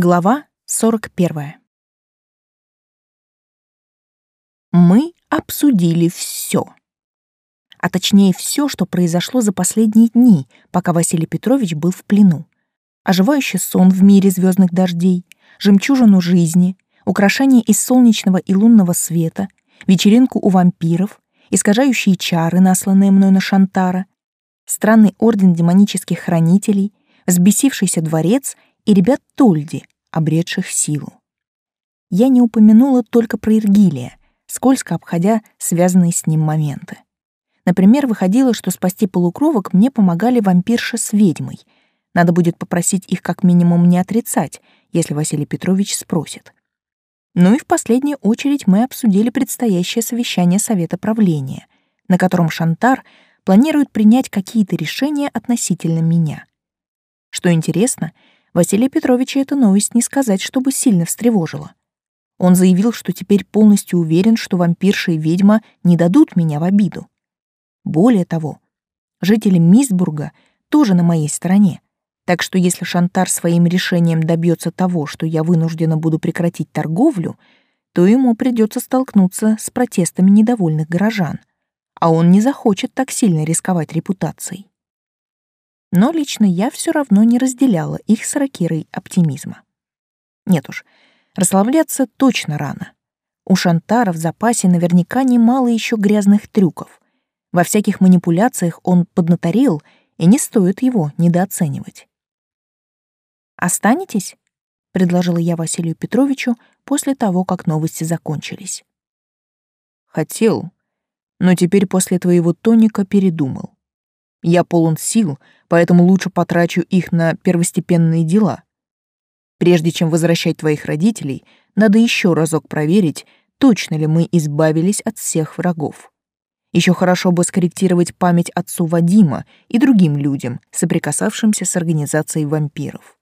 Глава 41. Мы обсудили все. А точнее все, что произошло за последние дни, пока Василий Петрович был в плену. Оживающий сон в мире звездных дождей, жемчужину жизни, украшения из солнечного и лунного света, вечеринку у вампиров, искажающие чары, насланные мной на Шантара, странный орден демонических хранителей, взбесившийся дворец — и ребят Тольди, обретших силу. Я не упомянула только про Иргилия, скользко обходя связанные с ним моменты. Например, выходило, что спасти полукровок мне помогали вампирша с ведьмой. Надо будет попросить их как минимум не отрицать, если Василий Петрович спросит. Ну и в последнюю очередь мы обсудили предстоящее совещание Совета правления, на котором Шантар планирует принять какие-то решения относительно меня. Что интересно — Василия Петровича эта новость не сказать, чтобы сильно встревожила. Он заявил, что теперь полностью уверен, что вампирша и ведьма не дадут меня в обиду. Более того, жители Мисбурга тоже на моей стороне, так что если Шантар своим решением добьется того, что я вынуждена буду прекратить торговлю, то ему придется столкнуться с протестами недовольных горожан, а он не захочет так сильно рисковать репутацией но лично я все равно не разделяла их с Ракирой оптимизма. Нет уж, расслабляться точно рано. У Шантара в запасе наверняка немало еще грязных трюков. Во всяких манипуляциях он поднаторел, и не стоит его недооценивать. «Останетесь?» — предложила я Василию Петровичу после того, как новости закончились. «Хотел, но теперь после твоего тоника передумал. Я полон сил, поэтому лучше потрачу их на первостепенные дела. Прежде чем возвращать твоих родителей, надо еще разок проверить, точно ли мы избавились от всех врагов. Еще хорошо бы скорректировать память отцу Вадима и другим людям, соприкасавшимся с организацией вампиров.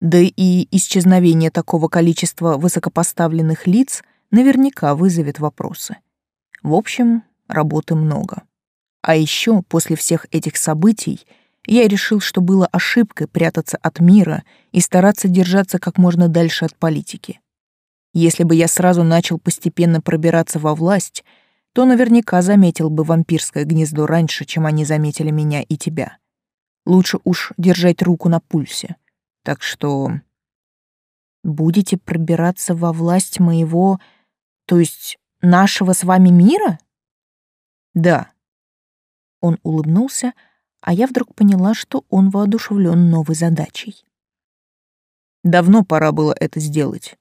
Да и исчезновение такого количества высокопоставленных лиц наверняка вызовет вопросы. В общем, работы много. А еще после всех этих событий я решил, что было ошибкой прятаться от мира и стараться держаться как можно дальше от политики. Если бы я сразу начал постепенно пробираться во власть, то наверняка заметил бы вампирское гнездо раньше, чем они заметили меня и тебя. Лучше уж держать руку на пульсе. Так что... Будете пробираться во власть моего, то есть нашего с вами мира? Да, он улыбнулся, а я вдруг поняла, что он воодушевлен новой задачей. Давно пора было это сделать.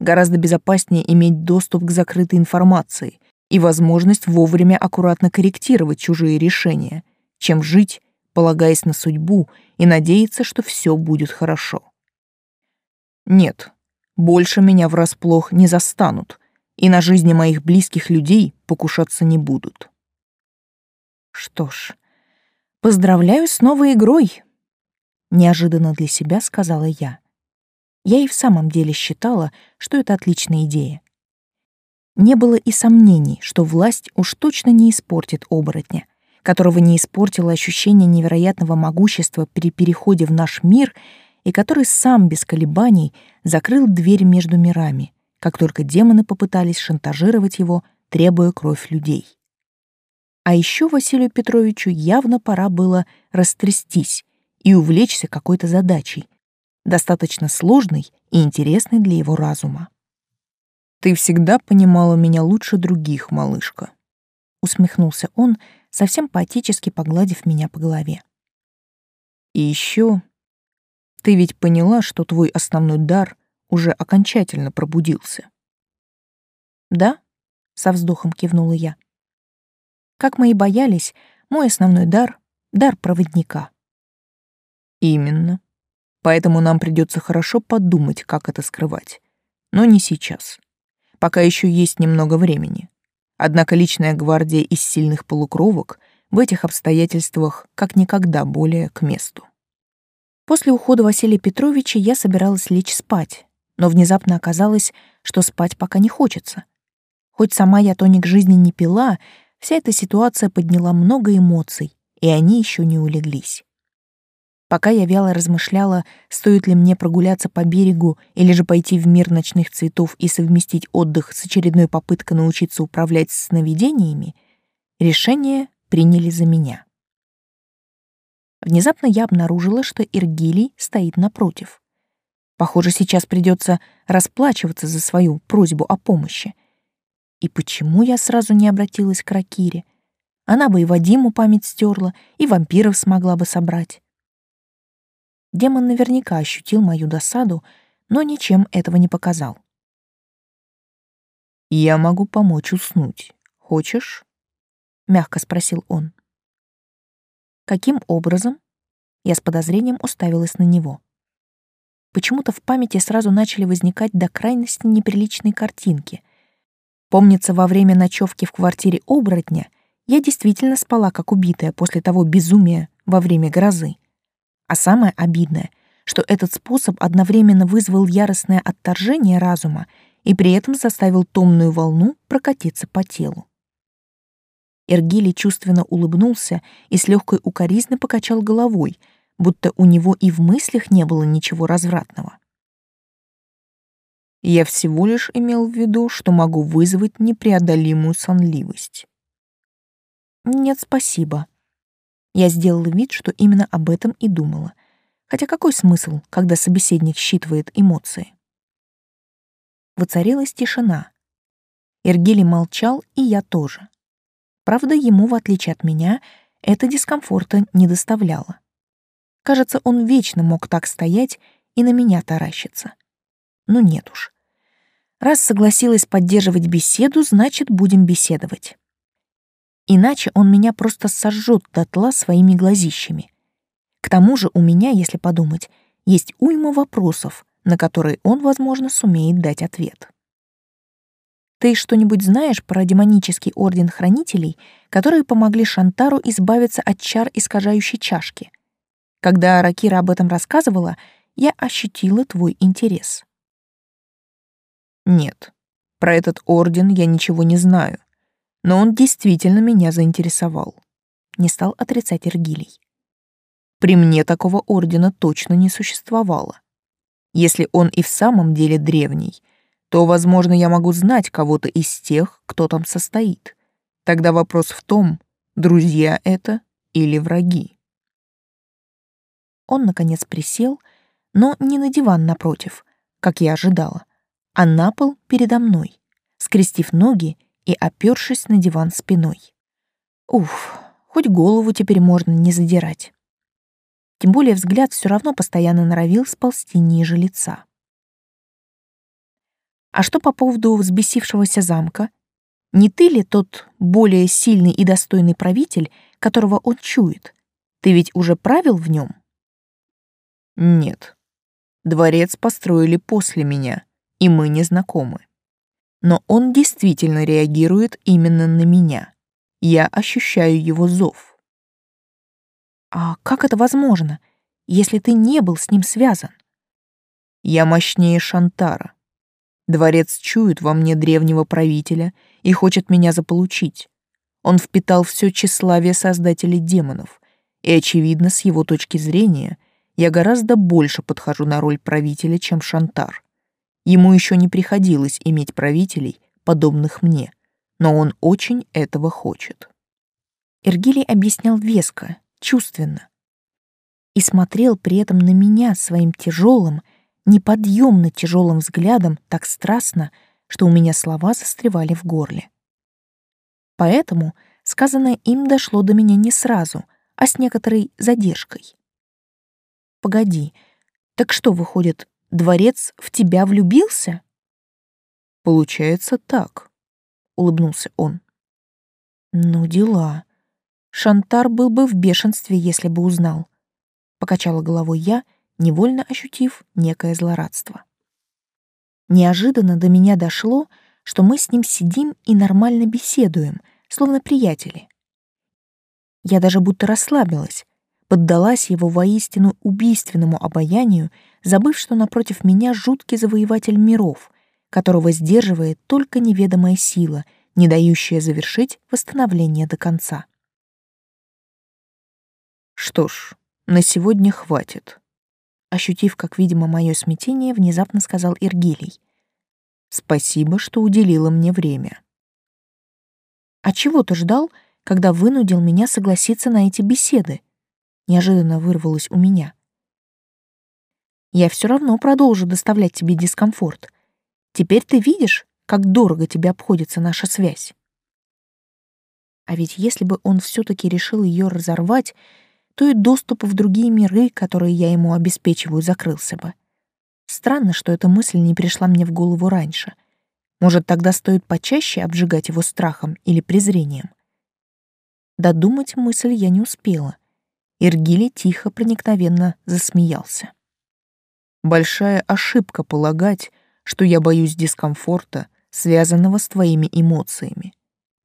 Гораздо безопаснее иметь доступ к закрытой информации и возможность вовремя аккуратно корректировать чужие решения, чем жить, полагаясь на судьбу и надеяться, что все будет хорошо. Нет, больше меня врасплох не застанут, и на жизни моих близких людей покушаться не будут. Что ж, поздравляю с новой игрой, неожиданно для себя сказала я. Я и в самом деле считала, что это отличная идея. Не было и сомнений, что власть уж точно не испортит оборотня, которого не испортило ощущение невероятного могущества при переходе в наш мир и который сам без колебаний закрыл дверь между мирами, как только демоны попытались шантажировать его, требуя кровь людей. А еще Василию Петровичу явно пора было растрястись и увлечься какой-то задачей, достаточно сложной и интересной для его разума. «Ты всегда понимала меня лучше других, малышка», — усмехнулся он, совсем поэтически погладив меня по голове. «И еще ты ведь поняла, что твой основной дар уже окончательно пробудился». «Да?» — со вздохом кивнула я. Как мы и боялись, мой основной дар — дар проводника. Именно. Поэтому нам придется хорошо подумать, как это скрывать. Но не сейчас. Пока еще есть немного времени. Однако личная гвардия из сильных полукровок в этих обстоятельствах как никогда более к месту. После ухода Василия Петровича я собиралась лечь спать, но внезапно оказалось, что спать пока не хочется. Хоть сама я тоник жизни не пила, Вся эта ситуация подняла много эмоций, и они еще не улеглись. Пока я вяло размышляла, стоит ли мне прогуляться по берегу или же пойти в мир ночных цветов и совместить отдых с очередной попыткой научиться управлять сновидениями, решение приняли за меня. Внезапно я обнаружила, что Иргилий стоит напротив. Похоже, сейчас придется расплачиваться за свою просьбу о помощи. И почему я сразу не обратилась к Ракире? Она бы и Вадиму память стерла, и вампиров смогла бы собрать. Демон наверняка ощутил мою досаду, но ничем этого не показал. «Я могу помочь уснуть. Хочешь?» — мягко спросил он. «Каким образом?» Я с подозрением уставилась на него. Почему-то в памяти сразу начали возникать до крайности неприличные картинки. Помнится, во время ночевки в квартире оборотня я действительно спала как убитая после того безумия во время грозы. А самое обидное, что этот способ одновременно вызвал яростное отторжение разума и при этом заставил томную волну прокатиться по телу. Эргили чувственно улыбнулся и с легкой укоризной покачал головой, будто у него и в мыслях не было ничего развратного. Я всего лишь имел в виду, что могу вызвать непреодолимую сонливость. Нет, спасибо. Я сделала вид, что именно об этом и думала. Хотя какой смысл, когда собеседник считывает эмоции? Воцарилась тишина. Иргили молчал, и я тоже. Правда, ему, в отличие от меня, это дискомфорта не доставляло. Кажется, он вечно мог так стоять и на меня таращиться. Ну нет уж. Раз согласилась поддерживать беседу, значит, будем беседовать. Иначе он меня просто сожжет дотла своими глазищами. К тому же у меня, если подумать, есть уйма вопросов, на которые он, возможно, сумеет дать ответ. Ты что-нибудь знаешь про демонический орден хранителей, которые помогли Шантару избавиться от чар искажающей чашки? Когда Ракира об этом рассказывала, я ощутила твой интерес. Нет, про этот орден я ничего не знаю, но он действительно меня заинтересовал. Не стал отрицать Иргилий. При мне такого ордена точно не существовало. Если он и в самом деле древний, то, возможно, я могу знать кого-то из тех, кто там состоит. Тогда вопрос в том, друзья это или враги. Он, наконец, присел, но не на диван напротив, как я ожидала, а на пол передо мной, скрестив ноги и опёршись на диван спиной. Уф, хоть голову теперь можно не задирать. Тем более взгляд все равно постоянно норовил сползти ниже лица. А что по поводу взбесившегося замка? Не ты ли тот более сильный и достойный правитель, которого он чует? Ты ведь уже правил в нем? Нет. Дворец построили после меня, и мы не знакомы но он действительно реагирует именно на меня. Я ощущаю его зов. А как это возможно, если ты не был с ним связан? Я мощнее Шантара. Дворец чует во мне древнего правителя и хочет меня заполучить. Он впитал все тщеславие создателей демонов, и, очевидно, с его точки зрения, я гораздо больше подхожу на роль правителя, чем Шантар. Ему еще не приходилось иметь правителей, подобных мне, но он очень этого хочет. Эргилий объяснял веско, чувственно. И смотрел при этом на меня своим тяжелым, неподъемно тяжелым взглядом так страстно, что у меня слова застревали в горле. Поэтому сказанное им дошло до меня не сразу, а с некоторой задержкой. «Погоди, так что, выходит, Дворец в тебя влюбился? Получается так, улыбнулся он. Ну дела. Шантар был бы в бешенстве, если бы узнал. Покачала головой я, невольно ощутив некое злорадство. Неожиданно до меня дошло, что мы с ним сидим и нормально беседуем, словно приятели. Я даже будто расслабилась, поддалась его воистину убийственному обаянию, забыв, что напротив меня жуткий завоеватель миров, которого сдерживает только неведомая сила, не дающая завершить восстановление до конца. Что ж, На сегодня хватит. Ощутив, как, видимо, мое смятение, внезапно сказал Иргилий. Спасибо, что уделила мне время. А чего ты ждал, когда вынудил меня согласиться на эти беседы? Неожиданно вырвалось у меня. Я все равно продолжу доставлять тебе дискомфорт. Теперь ты видишь, как дорого тебе обходится наша связь. А ведь если бы он все-таки решил ее разорвать, то и доступ в другие миры, которые я ему обеспечиваю, закрылся бы. Странно, что эта мысль не пришла мне в голову раньше. Может, тогда стоит почаще обжигать его страхом или презрением? Додумать мысль я не успела. Иргили тихо, проникновенно засмеялся. Большая ошибка полагать, что я боюсь дискомфорта, связанного с твоими эмоциями.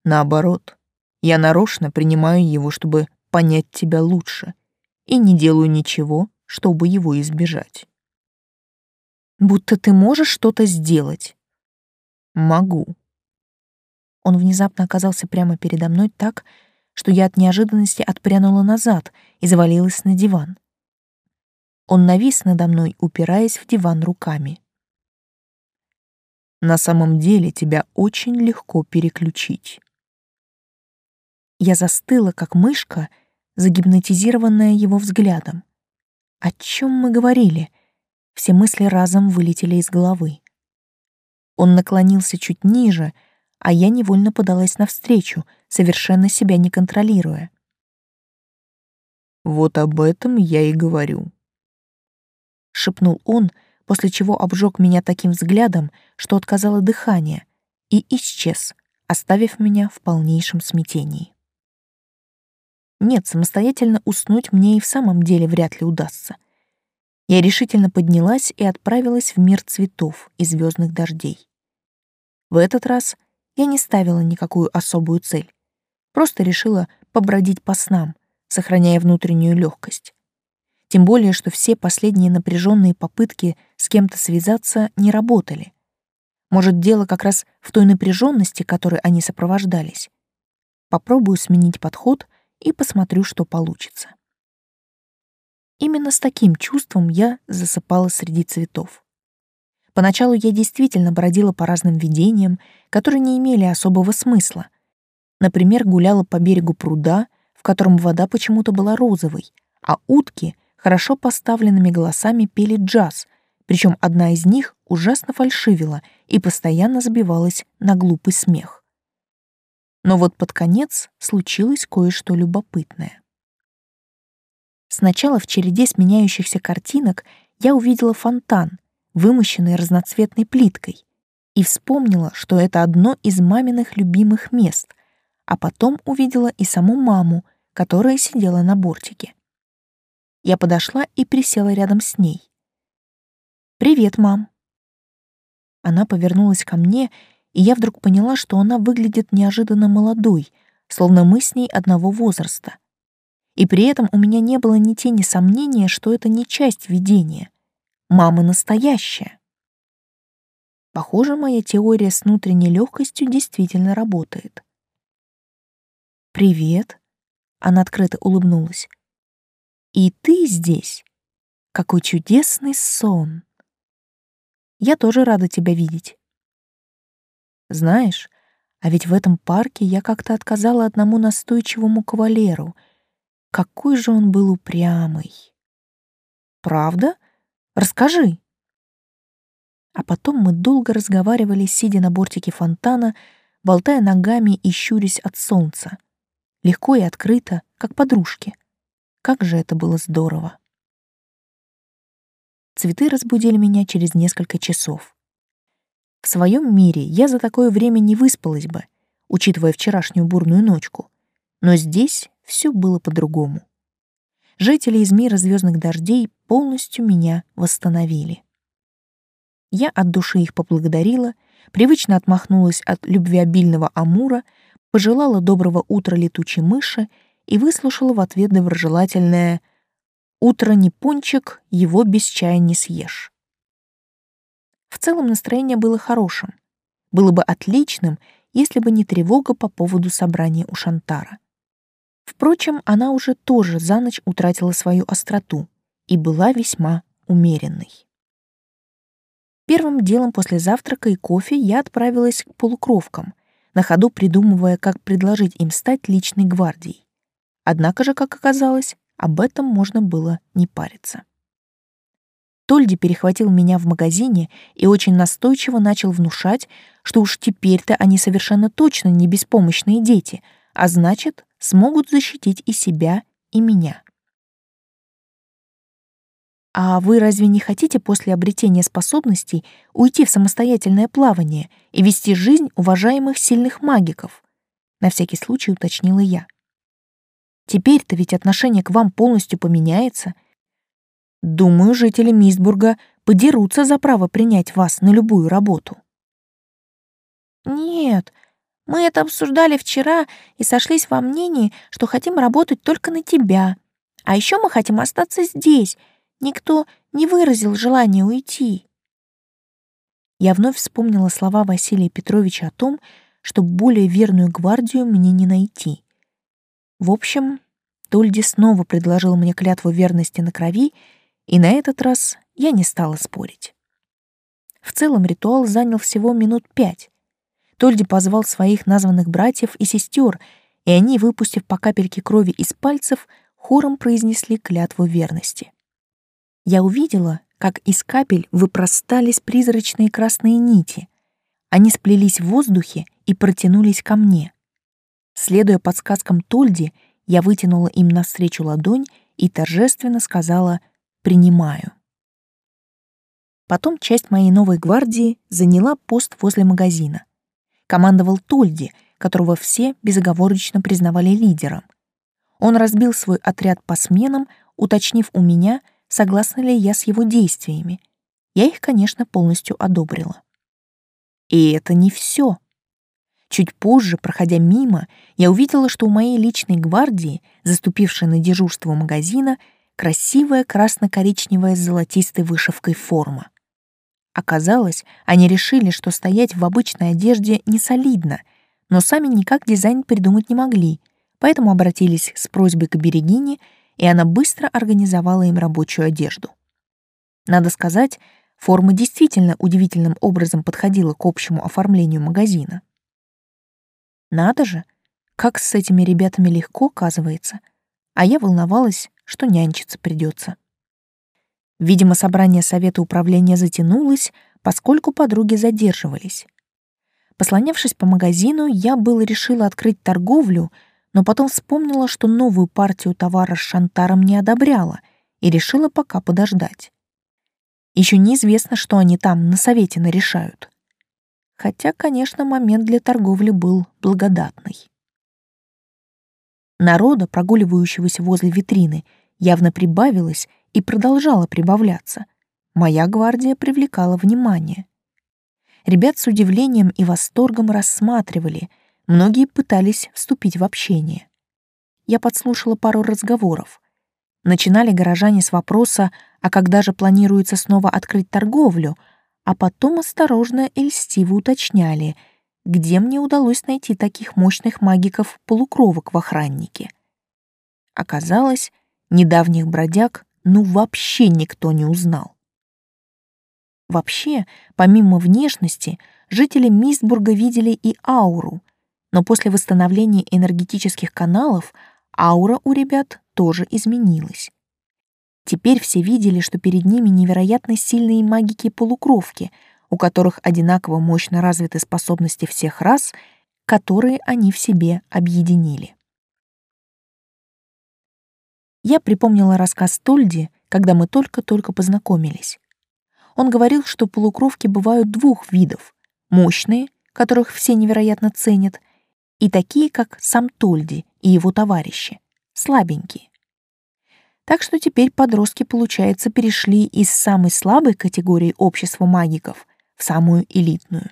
Наоборот, я нарочно принимаю его, чтобы понять тебя лучше, и не делаю ничего, чтобы его избежать будто ты можешь что-то сделать. Могу. Он внезапно оказался прямо передо мной так, что я от неожиданности отпрянула назад и завалилась на диван. Он навис надо мной, упираясь в диван руками. На самом деле тебя очень легко переключить. Я застыла, как мышка, загипнотизированная его взглядом. О чем мы говорили? Все мысли разом вылетели из головы. Он наклонился чуть ниже, а я невольно подалась навстречу, совершенно себя не контролируя. «Вот об этом я и говорю», — шепнул он, после чего обжег меня таким взглядом, что отказало дыхание, и исчез, оставив меня в полнейшем смятении. Нет, самостоятельно уснуть мне и в самом деле вряд ли удастся — я решительно поднялась и отправилась в мир цветов и звездных дождей. В этот раз я не ставила никакую особую цель, просто решила побродить по снам, сохраняя внутреннюю легкость. Тем более, что все последние напряженные попытки с кем-то связаться не работали. Может, дело как раз в той напряженности, которой они сопровождались. Попробую сменить подход и посмотрю, что получится. Именно с таким чувством я засыпала среди цветов. Поначалу я действительно бродила по разным видениям, которые не имели особого смысла. Например, гуляла по берегу пруда, в котором вода почему-то была розовой, а утки хорошо поставленными голосами пели джаз, причем одна из них ужасно фальшивила и постоянно забивалась на глупый смех. Но вот под конец случилось кое-что любопытное. Сначала в череде сменяющихся картинок я увидела фонтан, вымощенный разноцветной плиткой, и вспомнила, что это одно из маминых любимых мест, а потом увидела и саму маму, которая сидела на бортике. Я подошла и присела рядом с ней. «Привет, мам». Она повернулась ко мне, и я вдруг поняла, что она выглядит неожиданно молодой, словно мы с ней одного возраста — и при этом у меня не было ни тени сомнения, что это не часть видения. Мама настоящая. Похоже, моя теория с внутренней легкостью действительно работает. «Привет», — она открыто улыбнулась. «И ты здесь? Какой чудесный сон!» «Я тоже рада тебя видеть». «Знаешь, а ведь в этом парке я как-то отказала одному настойчивому кавалеру — какой же он был упрямый. Правда? Расскажи. А потом мы долго разговаривали, сидя на бортике фонтана, болтая ногами и щурясь от солнца. Легко и открыто, как подружки. Как же это было здорово. Цветы разбудили меня через несколько часов. В своем мире я за такое время не выспалась бы, учитывая вчерашнюю бурную ночку. Но здесь все было по-другому. Жители из мира звездных дождей полностью меня восстановили. Я от души их поблагодарила, привычно отмахнулась от любвеобильного Амура, пожелала доброго утра летучей мыши и выслушала в ответ доброжелательное «Утро не пончик, его без чая не съешь». В целом настроение было хорошим. Было бы отличным, если бы не тревога по поводу собрания у Шантара. Впрочем, она уже тоже за ночь утратила свою остроту и была весьма умеренной. Первым делом после завтрака и кофе я отправилась к полукровкам, на ходу придумывая, как предложить им стать личной гвардией. Однако же, как оказалось, об этом можно было не париться. Тольди перехватил меня в магазине и очень настойчиво начал внушать, что уж теперь-то они совершенно точно не беспомощные дети, а значит, смогут защитить и себя, и меня. А вы разве не хотите после обретения способностей уйти в самостоятельное плавание и вести жизнь уважаемых сильных магиков? На всякий случай уточнила я. Теперь-то ведь отношение к вам полностью поменяется. Думаю, жители Мистбурга подерутся за право принять вас на любую работу. Нет, мы это обсуждали вчера и сошлись во мнении, что хотим работать только на тебя. А еще мы хотим остаться здесь — Никто не выразил желания уйти. Я вновь вспомнила слова Василия Петровича о том, что более верную гвардию мне не найти. В общем, Тольди снова предложил мне клятву верности на крови, и на этот раз я не стала спорить. В целом ритуал занял всего минут пять. Тольди позвал своих названных братьев и сестер, и они, выпустив по капельке крови из пальцев, хором произнесли клятву верности я увидела, как из капель выпростались призрачные красные нити. Они сплелись в воздухе и протянулись ко мне. Следуя подсказкам Тольди, я вытянула им навстречу ладонь и торжественно сказала «принимаю». Потом часть моей новой гвардии заняла пост возле магазина. Командовал Тольди, которого все безоговорочно признавали лидером. Он разбил свой отряд по сменам, уточнив у меня — согласна ли я с его действиями. Я их, конечно, полностью одобрила. И это не все. Чуть позже, проходя мимо, я увидела, что у моей личной гвардии, заступившей на дежурство магазина, красивая красно-коричневая с золотистой вышивкой форма. Оказалось, они решили, что стоять в обычной одежде не солидно, но сами никак дизайн придумать не могли, поэтому обратились с просьбой к Берегине — и она быстро организовала им рабочую одежду. Надо сказать, форма действительно удивительным образом подходила к общему оформлению магазина. Надо же, как с этими ребятами легко, оказывается, а я волновалась, что нянчиться придется. Видимо, собрание совета управления затянулось, поскольку подруги задерживались. Послонявшись по магазину, я было решила открыть торговлю — но потом вспомнила, что новую партию товара с шантаром не одобряла и решила пока подождать. Еще неизвестно, что они там на совете нарешают. Хотя, конечно, момент для торговли был благодатный. Народа, прогуливающегося возле витрины, явно прибавилось и продолжало прибавляться. Моя гвардия привлекала внимание. Ребят с удивлением и восторгом рассматривали — Многие пытались вступить в общение. Я подслушала пару разговоров. Начинали горожане с вопроса, а когда же планируется снова открыть торговлю, а потом осторожно и льстиво уточняли, где мне удалось найти таких мощных магиков-полукровок в охраннике. Оказалось, недавних бродяг ну вообще никто не узнал. Вообще, помимо внешности, жители Мистбурга видели и ауру, но после восстановления энергетических каналов аура у ребят тоже изменилась. Теперь все видели, что перед ними невероятно сильные магики-полукровки, у которых одинаково мощно развиты способности всех рас, которые они в себе объединили. Я припомнила рассказ Тольди, когда мы только-только познакомились. Он говорил, что полукровки бывают двух видов — мощные, которых все невероятно ценят, и такие, как сам Тольди и его товарищи, слабенькие. Так что теперь подростки, получается, перешли из самой слабой категории общества магиков в самую элитную.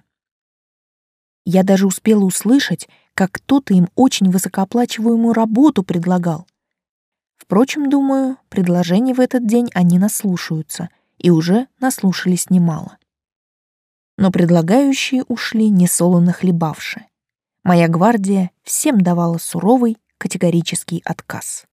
Я даже успела услышать, как кто-то им очень высокооплачиваемую работу предлагал. Впрочем, думаю, предложений в этот день они наслушаются, и уже наслушались немало. Но предлагающие ушли несолоно хлебавшие. Моя гвардия всем давала суровый, категорический отказ.